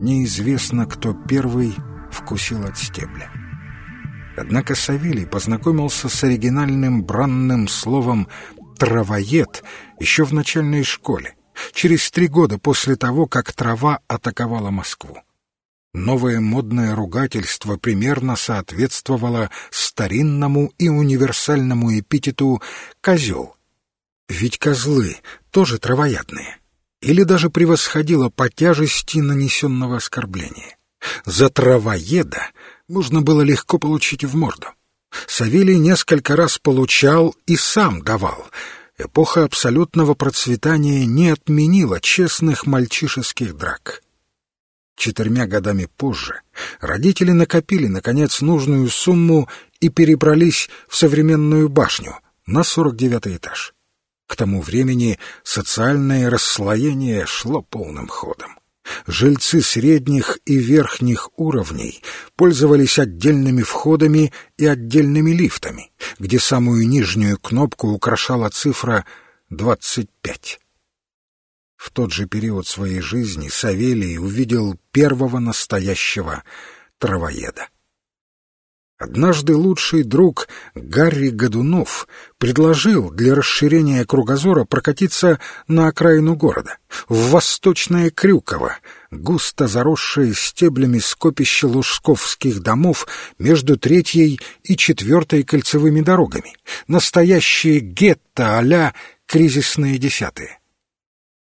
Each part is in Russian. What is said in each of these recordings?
неизвестно, кто первый вкусил от стебля. Однако Савелий познакомился с оригинальным бранным словом «травоед» еще в начальной школе, через три года после того, как трава атаковала Москву. Новое модное ругательство примерно соответствовало старинному и универсальному эпитету «козел». Ведь козлы тоже травоядные. Или даже превосходило по тяжести нанесенного оскорбления. За травоеда можно было легко получить в морду. Савелий несколько раз получал и сам давал. Эпоха абсолютного процветания не отменила честных мальчишеских драк. Четырьмя годами позже родители накопили, наконец, нужную сумму и перебрались в современную башню на сорок девятый этаж. К тому времени социальное расслоение шло полным ходом. Жильцы средних и верхних уровней пользовались отдельными входами и отдельными лифтами, где самую нижнюю кнопку украшала цифра 25. В тот же период своей жизни Савелий увидел первого настоящего травоеда. Однажды лучший друг Гарри Годунов предложил для расширения кругозора прокатиться на окраину города, в Восточное Крюково, густо заросшее стеблями скопище лужсковских домов между третьей и четвертой кольцевыми дорогами, настоящие гетто а-ля кризисные десятые.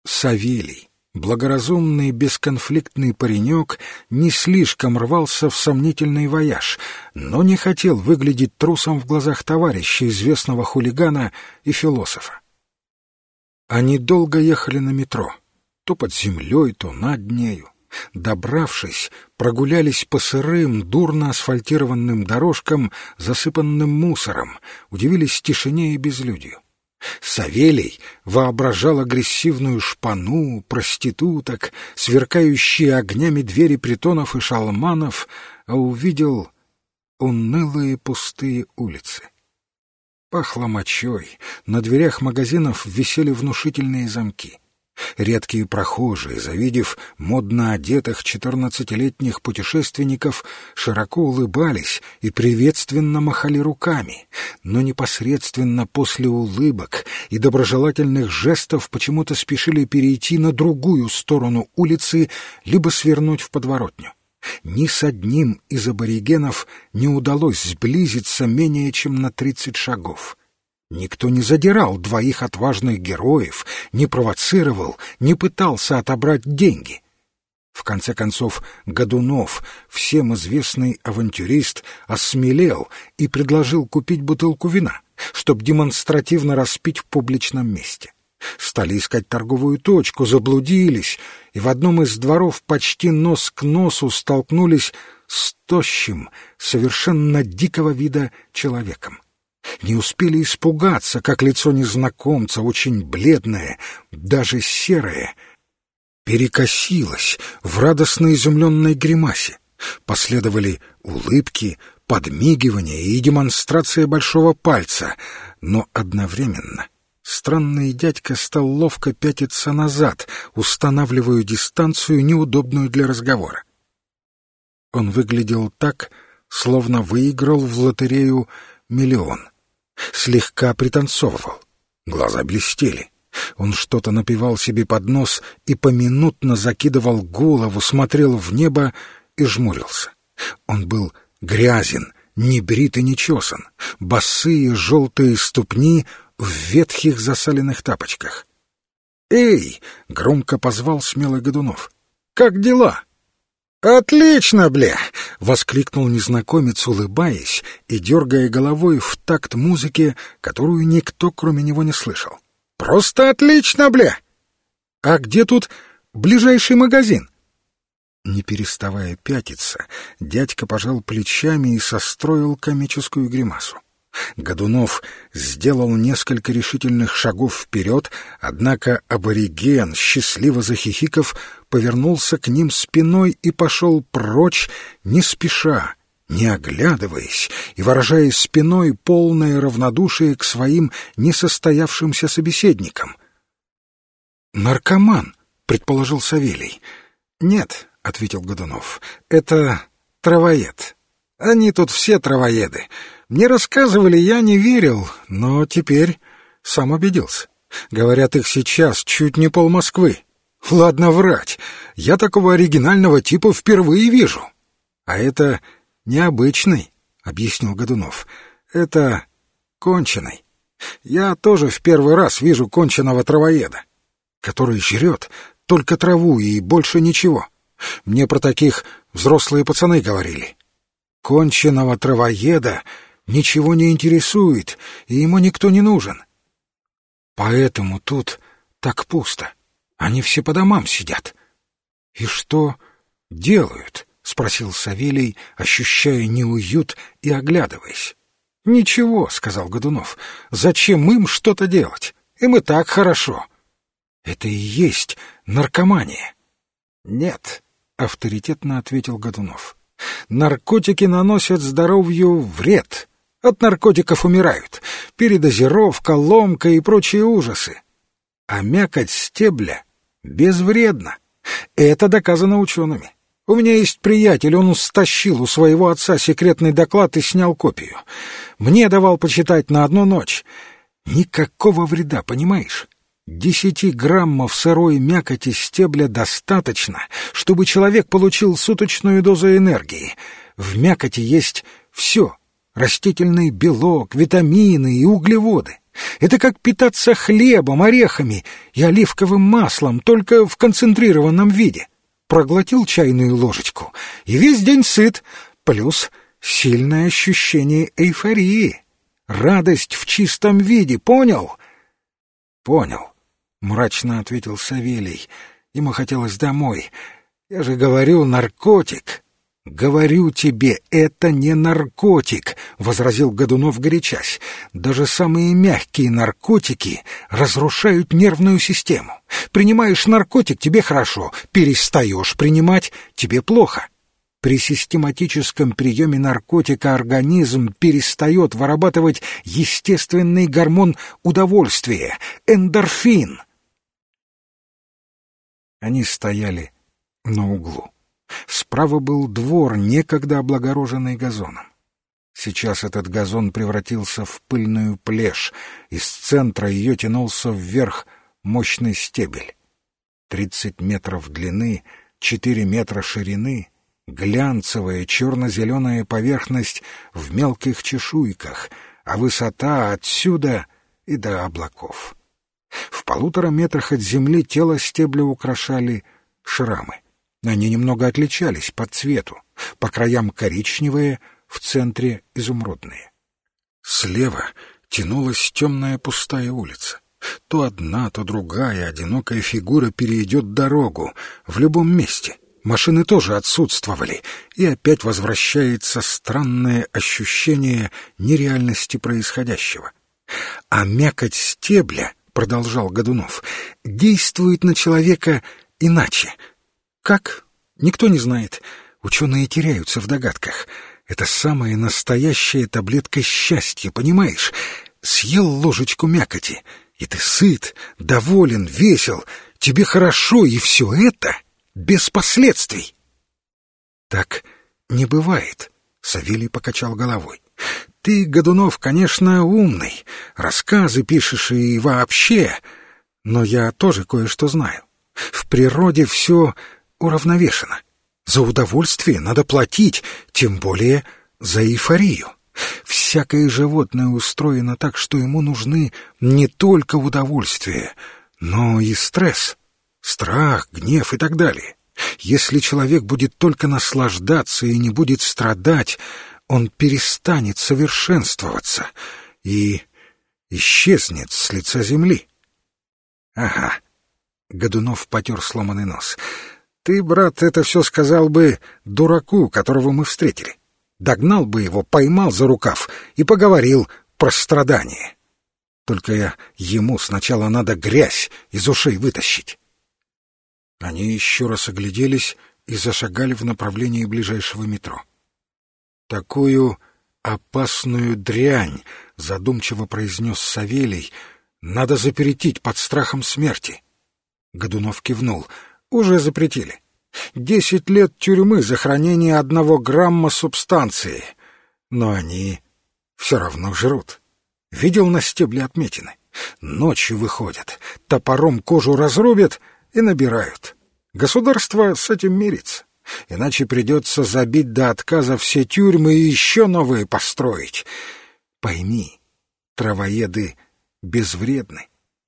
Савелий Благоразумный, бесконфликтный паренек не слишком рвался в сомнительный вояж, но не хотел выглядеть трусом в глазах товарища, известного хулигана и философа. Они долго ехали на метро, то под землей, то над нею. Добравшись, прогулялись по сырым, дурно асфальтированным дорожкам, засыпанным мусором, удивились тишине и безлюдью. Савелий воображал агрессивную шпану, проституток, сверкающие огнями двери притонов и шалманов, а увидел унылые пустые улицы. Пахло мочой, на дверях магазинов висели внушительные замки. Редкие прохожие, завидев модно одетых четырнадцатилетних путешественников, широко улыбались и приветственно махали руками, но непосредственно после улыбок и доброжелательных жестов почему-то спешили перейти на другую сторону улицы либо свернуть в подворотню. Ни с одним из аборигенов не удалось сблизиться менее чем на тридцать шагов — Никто не задирал двоих отважных героев, не провоцировал, не пытался отобрать деньги. В конце концов, Годунов, всем известный авантюрист, осмелел и предложил купить бутылку вина, чтобы демонстративно распить в публичном месте. Стали искать торговую точку, заблудились, и в одном из дворов почти нос к носу столкнулись с тощим, совершенно дикого вида человеком не успели испугаться, как лицо незнакомца, очень бледное, даже серое, перекосилось в радостно изумленной гримасе. Последовали улыбки, подмигивания и демонстрация большого пальца, но одновременно странный дядька стал ловко пятиться назад, устанавливая дистанцию, неудобную для разговора. Он выглядел так, словно выиграл в лотерею миллион слегка пританцовывал. Глаза блестели. Он что-то напевал себе под нос и поминутно закидывал голову, смотрел в небо и жмурился. Он был грязен, не брит и не чесан, босые желтые ступни в ветхих засаленных тапочках. «Эй!» — громко позвал смелый Годунов. «Как дела?» «Отлично, бля!» — воскликнул незнакомец, улыбаясь и дергая головой в такт музыки, которую никто, кроме него, не слышал. «Просто отлично, бля!» «А где тут ближайший магазин?» Не переставая пятиться, дядька пожал плечами и состроил комическую гримасу. Годунов сделал несколько решительных шагов вперед, однако абориген, счастливо захихиков, повернулся к ним спиной и пошел прочь, не спеша, не оглядываясь и выражая спиной полное равнодушие к своим несостоявшимся собеседникам. «Наркоман», — предположил Савелий. «Нет, — ответил Годунов. «Это травоед. Они тут все травоеды. Мне рассказывали, я не верил, но теперь сам убедился. Говорят, их сейчас чуть не пол Москвы. Ладно врать, я такого оригинального типа впервые вижу. А это необычный, — объяснил Годунов. Это конченый. Я тоже в первый раз вижу конченого травоеда, который жрет только траву и больше ничего. Мне про таких взрослые пацаны говорили. Конченого травоеда ничего не интересует, и ему никто не нужен. Поэтому тут так пусто. Они все по домам сидят. — И что делают? — спросил Савелий, ощущая неуют и оглядываясь. — Ничего, — сказал Годунов. — Зачем им что-то делать? Им и так хорошо. — Это и есть наркомания. — Нет, — авторитетно ответил Годунов. — Наркотики наносят здоровью вред. От наркотиков умирают. Передозировка, ломка и прочие ужасы. А мякоть стебля безвредна. Это доказано учеными. У меня есть приятель, он стащил у своего отца секретный доклад и снял копию. Мне давал почитать на одну ночь. Никакого вреда, понимаешь? Десяти граммов сырой мякоти стебля достаточно, чтобы человек получил суточную дозу энергии. В мякоти есть все — растительный белок, витамины и углеводы. Это как питаться хлебом, орехами и оливковым маслом, только в концентрированном виде. Проглотил чайную ложечку и весь день сыт, плюс сильное ощущение эйфории. Радость в чистом виде, понял? Понял, мрачно ответил Савелий. Ему хотелось домой. Я же говорю, наркотик. «Говорю тебе, это не наркотик», — возразил Годунов горячась. «Даже самые мягкие наркотики разрушают нервную систему. Принимаешь наркотик — тебе хорошо, перестаешь принимать — тебе плохо. При систематическом приеме наркотика организм перестает вырабатывать естественный гормон удовольствия — эндорфин». Они стояли на углу. Справа был двор, некогда облагороженный газоном. Сейчас этот газон превратился в пыльную плешь, из центра ее тянулся вверх мощный стебель. Тридцать метров длины, четыре метра ширины, глянцевая черно-зеленая поверхность в мелких чешуйках, а высота отсюда и до облаков. В полутора метрах от земли тело стебля украшали шрамы. Они немного отличались по цвету, по краям коричневые, в центре изумрудные. Слева тянулась темная пустая улица. То одна, то другая одинокая фигура перейдет дорогу в любом месте. Машины тоже отсутствовали, и опять возвращается странное ощущение нереальности происходящего. А мякоть стебля, — продолжал Годунов, — действует на человека иначе — как? Никто не знает. Ученые теряются в догадках. Это самая настоящая таблетка счастья, понимаешь? Съел ложечку мякоти, и ты сыт, доволен, весел, тебе хорошо, и все это без последствий. Так не бывает, — Савелий покачал головой. Ты, Годунов, конечно, умный, рассказы пишешь и вообще, но я тоже кое-что знаю. В природе все уравновешено. За удовольствие надо платить, тем более за эйфорию. Всякое животное устроено так, что ему нужны не только удовольствие, но и стресс, страх, гнев и так далее. Если человек будет только наслаждаться и не будет страдать, он перестанет совершенствоваться и исчезнет с лица земли. Ага. Годунов потер сломанный нос. Ты, брат, это все сказал бы дураку, которого мы встретили. Догнал бы его, поймал за рукав и поговорил про страдания. Только ему сначала надо грязь из ушей вытащить. Они еще раз огляделись и зашагали в направлении ближайшего метро. Такую опасную дрянь, задумчиво произнес Савелий, надо заперетить под страхом смерти. Годунов кивнул — уже запретили. Десять лет тюрьмы за хранение одного грамма субстанции. Но они все равно жрут. Видел на стебле отметины? Ночью выходят, топором кожу разрубят и набирают. Государство с этим мирится. Иначе придется забить до отказа все тюрьмы и еще новые построить. Пойми, травоеды безвредны.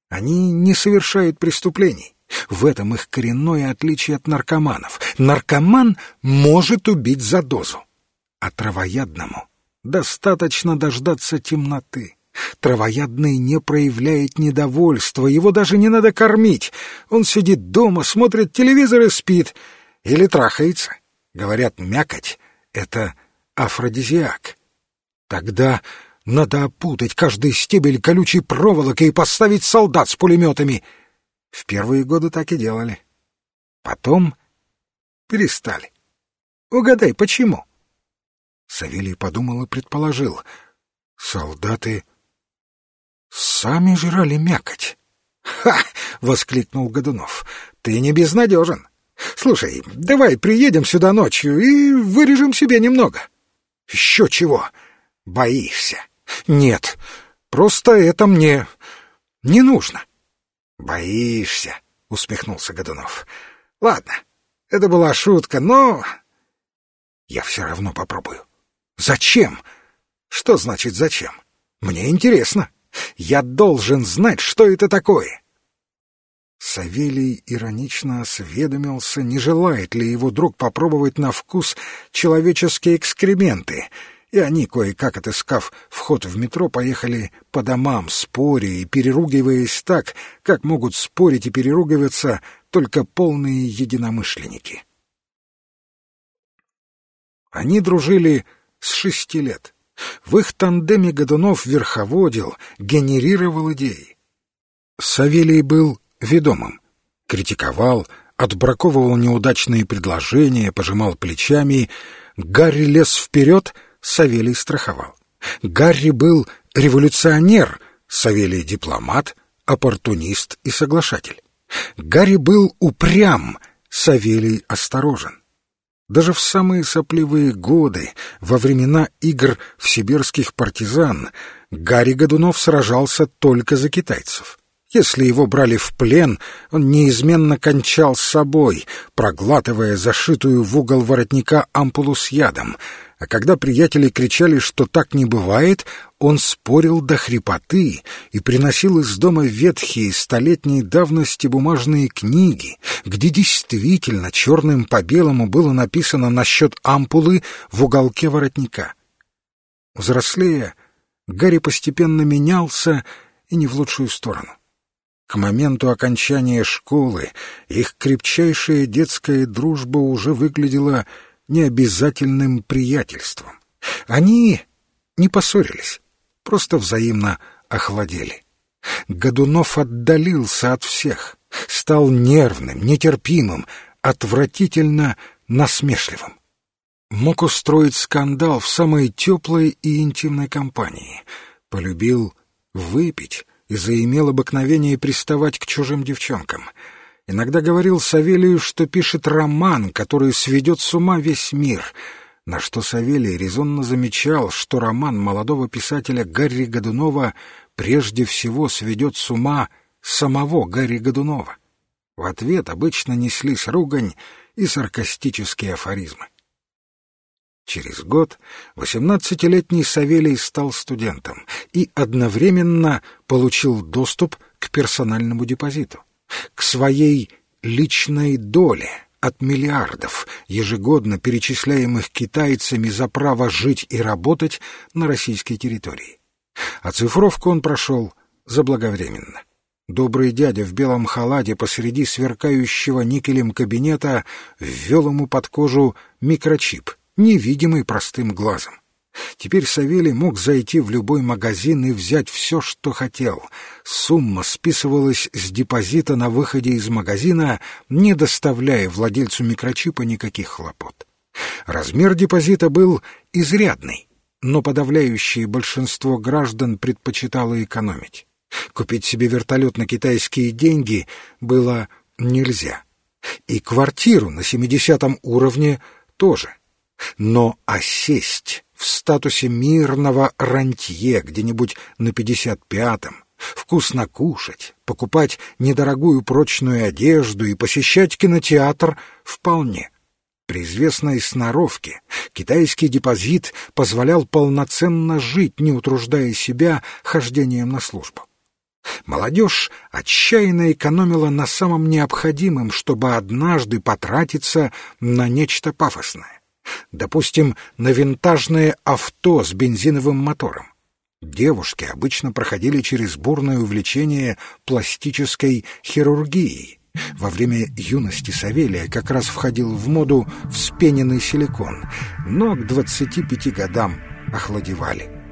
Они не совершают преступлений. В этом их коренное отличие от наркоманов. Наркоман может убить за дозу, а травоядному достаточно дождаться темноты. Травоядный не проявляет недовольства, его даже не надо кормить. Он сидит дома, смотрит телевизор и спит. Или трахается. Говорят, мякоть — это афродизиак. Тогда надо опутать каждый стебель колючей проволокой и поставить солдат с пулеметами. В первые годы так и делали. Потом перестали. Угадай, почему? Савелий подумал и предположил. Солдаты сами жрали мякоть. «Ха!» — воскликнул Годунов. «Ты не безнадежен. Слушай, давай приедем сюда ночью и вырежем себе немного». «Еще чего? Боишься?» «Нет, просто это мне не нужно». «Боишься?» — усмехнулся Годунов. «Ладно, это была шутка, но...» «Я все равно попробую». «Зачем?» «Что значит «зачем»? Мне интересно. Я должен знать, что это такое». Савелий иронично осведомился, не желает ли его друг попробовать на вкус человеческие экскременты — и они, кое-как отыскав вход в метро, поехали по домам, споря и переругиваясь так, как могут спорить и переругиваться только полные единомышленники. Они дружили с шести лет. В их тандеме Годунов верховодил, генерировал идеи. Савелий был ведомым, критиковал, отбраковывал неудачные предложения, пожимал плечами. Гарри лез вперед — Савелий страховал. Гарри был революционер, Савелий дипломат, оппортунист и соглашатель. Гарри был упрям, Савелий осторожен. Даже в самые сопливые годы, во времена игр в сибирских партизан, Гарри Годунов сражался только за китайцев. Если его брали в плен, он неизменно кончал с собой, проглатывая зашитую в угол воротника ампулу с ядом — а когда приятели кричали, что так не бывает, он спорил до хрипоты и приносил из дома ветхие столетней давности бумажные книги, где действительно черным по белому было написано насчет ампулы в уголке воротника. Взрослея, Гарри постепенно менялся и не в лучшую сторону. К моменту окончания школы их крепчайшая детская дружба уже выглядела необязательным приятельством. Они не поссорились, просто взаимно охладели. Годунов отдалился от всех, стал нервным, нетерпимым, отвратительно насмешливым. Мог устроить скандал в самой теплой и интимной компании. Полюбил выпить и заимел обыкновение приставать к чужим девчонкам — Иногда говорил Савелию, что пишет роман, который сведет с ума весь мир, на что Савелий резонно замечал, что роман молодого писателя Гарри Годунова прежде всего сведет с ума самого Гарри Годунова. В ответ обычно неслись ругань и саркастические афоризмы. Через год восемнадцатилетний Савелий стал студентом и одновременно получил доступ к персональному депозиту к своей личной доле от миллиардов, ежегодно перечисляемых китайцами за право жить и работать на российской территории. Оцифровку он прошел заблаговременно. Добрый дядя в белом халате посреди сверкающего никелем кабинета ввел ему под кожу микрочип, невидимый простым глазом. Теперь Савелий мог зайти в любой магазин и взять все, что хотел. Сумма списывалась с депозита на выходе из магазина, не доставляя владельцу микрочипа никаких хлопот. Размер депозита был изрядный, но подавляющее большинство граждан предпочитало экономить. Купить себе вертолет на китайские деньги было нельзя. и квартиру на 70 уровне тоже. Но осесть в статусе мирного рантье где-нибудь на 55-м, вкусно кушать, покупать недорогую прочную одежду и посещать кинотеатр вполне. При известной сноровке китайский депозит позволял полноценно жить, не утруждая себя хождением на службу. Молодежь отчаянно экономила на самом необходимом, чтобы однажды потратиться на нечто пафосное. Допустим, на винтажное авто с бензиновым мотором. Девушки обычно проходили через бурное увлечение пластической хирургией. Во время юности Савелия как раз входил в моду вспененный силикон, но к 25 годам охладевали.